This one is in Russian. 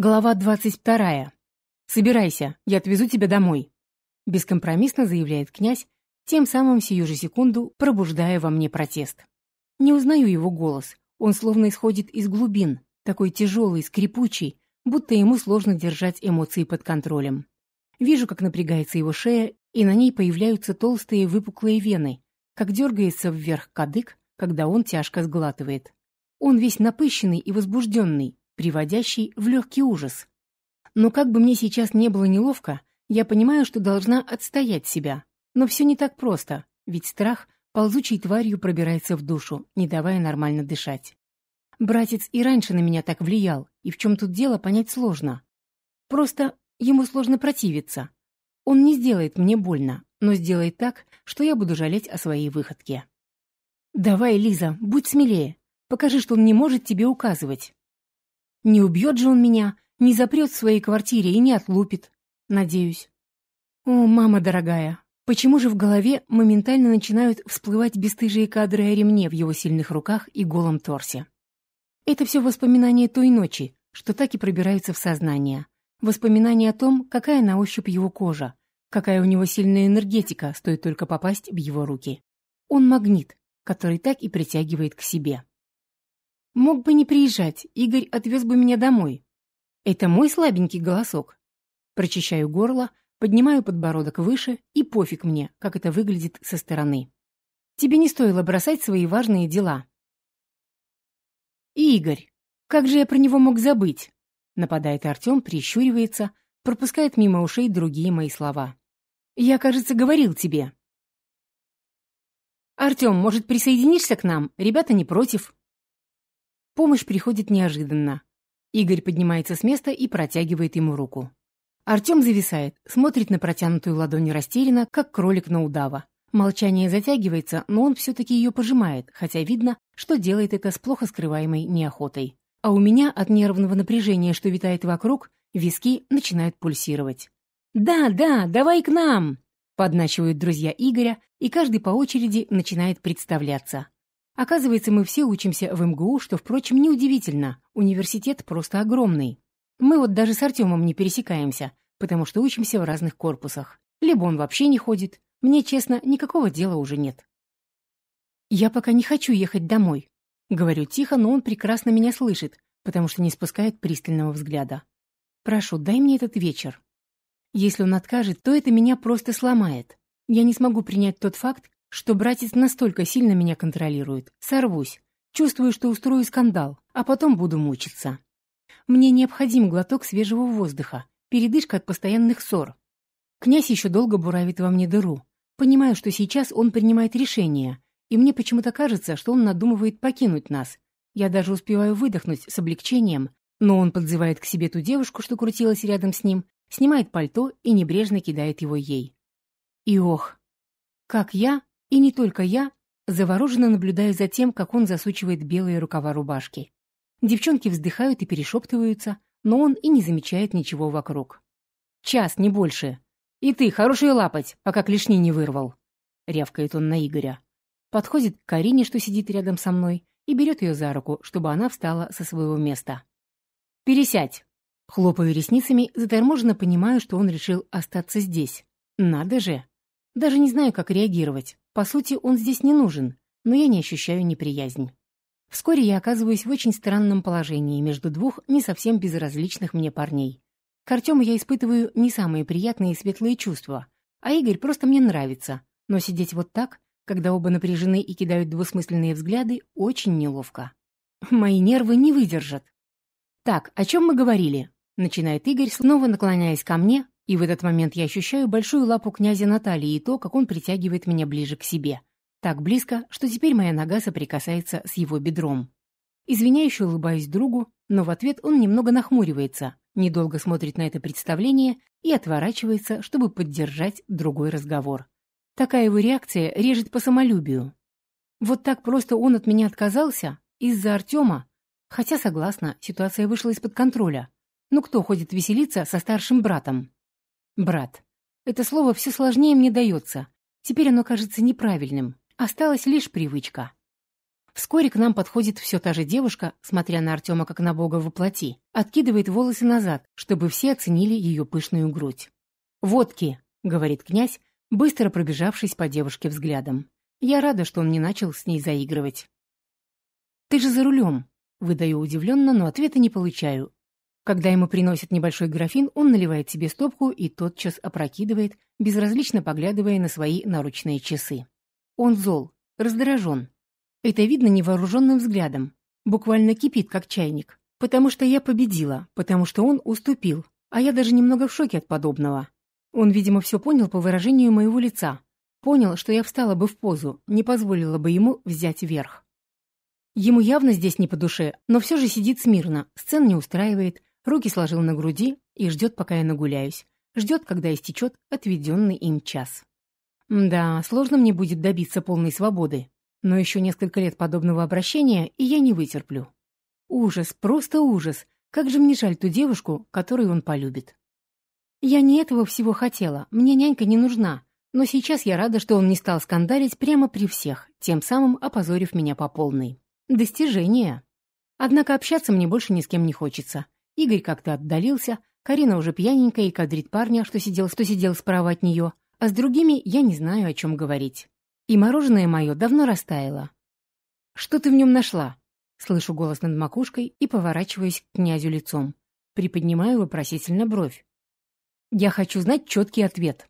Глава двадцать вторая. «Собирайся, я отвезу тебя домой», — бескомпромиссно заявляет князь, тем самым сию же секунду пробуждая во мне протест. Не узнаю его голос, он словно исходит из глубин, такой тяжелый, скрипучий, будто ему сложно держать эмоции под контролем. Вижу, как напрягается его шея, и на ней появляются толстые выпуклые вены, как дергается вверх кадык, когда он тяжко сглатывает. Он весь напыщенный и возбужденный, приводящий в легкий ужас. Но как бы мне сейчас не было неловко, я понимаю, что должна отстоять себя. Но все не так просто, ведь страх ползучей тварью пробирается в душу, не давая нормально дышать. Братец и раньше на меня так влиял, и в чем тут дело, понять сложно. Просто ему сложно противиться. Он не сделает мне больно, но сделает так, что я буду жалеть о своей выходке. «Давай, Лиза, будь смелее. Покажи, что он не может тебе указывать». Не убьет же он меня, не запрет в своей квартире и не отлупит. Надеюсь. О, мама дорогая, почему же в голове моментально начинают всплывать бесстыжие кадры о ремне в его сильных руках и голом торсе? Это все воспоминания той ночи, что так и пробираются в сознание. Воспоминания о том, какая на ощупь его кожа, какая у него сильная энергетика, стоит только попасть в его руки. Он магнит, который так и притягивает к себе. Мог бы не приезжать, Игорь отвез бы меня домой. Это мой слабенький голосок. Прочищаю горло, поднимаю подбородок выше, и пофиг мне, как это выглядит со стороны. Тебе не стоило бросать свои важные дела. Игорь, как же я про него мог забыть? Нападает Артем, прищуривается, пропускает мимо ушей другие мои слова. Я, кажется, говорил тебе. Артем, может, присоединишься к нам? Ребята не против. Помощь приходит неожиданно. Игорь поднимается с места и протягивает ему руку. Артем зависает, смотрит на протянутую ладонь растерянно, как кролик на удава. Молчание затягивается, но он все-таки ее пожимает, хотя видно, что делает это с плохо скрываемой неохотой. А у меня от нервного напряжения, что витает вокруг, виски начинают пульсировать. «Да, да, давай к нам!» Подначивают друзья Игоря, и каждый по очереди начинает представляться. Оказывается, мы все учимся в МГУ, что, впрочем, неудивительно. Университет просто огромный. Мы вот даже с Артемом не пересекаемся, потому что учимся в разных корпусах. Либо он вообще не ходит. Мне, честно, никакого дела уже нет. «Я пока не хочу ехать домой», — говорю тихо, но он прекрасно меня слышит, потому что не спускает пристального взгляда. «Прошу, дай мне этот вечер. Если он откажет, то это меня просто сломает. Я не смогу принять тот факт, что братец настолько сильно меня контролирует. Сорвусь. Чувствую, что устрою скандал, а потом буду мучиться. Мне необходим глоток свежего воздуха, передышка от постоянных ссор. Князь еще долго буравит во мне дыру. Понимаю, что сейчас он принимает решение, и мне почему-то кажется, что он надумывает покинуть нас. Я даже успеваю выдохнуть с облегчением, но он подзывает к себе ту девушку, что крутилась рядом с ним, снимает пальто и небрежно кидает его ей. И ох, как я и не только я завороженно наблюдаю за тем, как он засучивает белые рукава рубашки. Девчонки вздыхают и перешептываются, но он и не замечает ничего вокруг. «Час, не больше. И ты, хорошую лапать, пока клешни не вырвал», — рявкает он на Игоря. Подходит к Карине, что сидит рядом со мной, и берет ее за руку, чтобы она встала со своего места. «Пересядь!» Хлопаю ресницами, заторможенно понимаю, что он решил остаться здесь. Надо же! Даже не знаю, как реагировать. По сути, он здесь не нужен, но я не ощущаю неприязнь. Вскоре я оказываюсь в очень странном положении между двух не совсем безразличных мне парней. К Артему я испытываю не самые приятные и светлые чувства, а Игорь просто мне нравится, но сидеть вот так, когда оба напряжены и кидают двусмысленные взгляды, очень неловко. Мои нервы не выдержат. «Так, о чем мы говорили?» Начинает Игорь, снова наклоняясь ко мне, и в этот момент я ощущаю большую лапу князя Натальи и то, как он притягивает меня ближе к себе. Так близко, что теперь моя нога соприкасается с его бедром. Извиняюще улыбаюсь другу, но в ответ он немного нахмуривается, недолго смотрит на это представление и отворачивается, чтобы поддержать другой разговор. Такая его реакция режет по самолюбию. Вот так просто он от меня отказался? Из-за Артема? Хотя, согласна, ситуация вышла из-под контроля. Ну кто ходит веселиться со старшим братом? Брат. Это слово все сложнее мне дается. Теперь оно кажется неправильным. Осталась лишь привычка. Вскоре к нам подходит все та же девушка, смотря на Артема как на бога воплоти, откидывает волосы назад, чтобы все оценили ее пышную грудь. «Водки», — говорит князь, быстро пробежавшись по девушке взглядом. Я рада, что он не начал с ней заигрывать. «Ты же за рулем», — выдаю удивленно, но ответа не получаю. Когда ему приносят небольшой графин, он наливает себе стопку и тотчас опрокидывает, безразлично поглядывая на свои наручные часы. Он зол, раздражен, это видно невооруженным взглядом. Буквально кипит, как чайник. Потому что я победила, потому что он уступил, а я даже немного в шоке от подобного. Он, видимо, все понял по выражению моего лица. Понял, что я встала бы в позу, не позволила бы ему взять верх. Ему явно здесь не по душе, но все же сидит смирно, сцен не устраивает, руки сложил на груди и ждет, пока я нагуляюсь. Ждет, когда истечет отведенный им час. Да, сложно мне будет добиться полной свободы. Но еще несколько лет подобного обращения, и я не вытерплю. Ужас, просто ужас. Как же мне жаль ту девушку, которую он полюбит. Я не этого всего хотела, мне нянька не нужна. Но сейчас я рада, что он не стал скандалить прямо при всех, тем самым опозорив меня по полной. Достижение. Однако общаться мне больше ни с кем не хочется. Игорь как-то отдалился, Карина уже пьяненькая и кадрит парня, что сидел, что сидел справа от нее, а с другими я не знаю, о чем говорить. И мороженое мое давно растаяло. «Что ты в нем нашла?» Слышу голос над макушкой и поворачиваюсь к князю лицом. Приподнимаю вопросительно бровь. «Я хочу знать четкий ответ».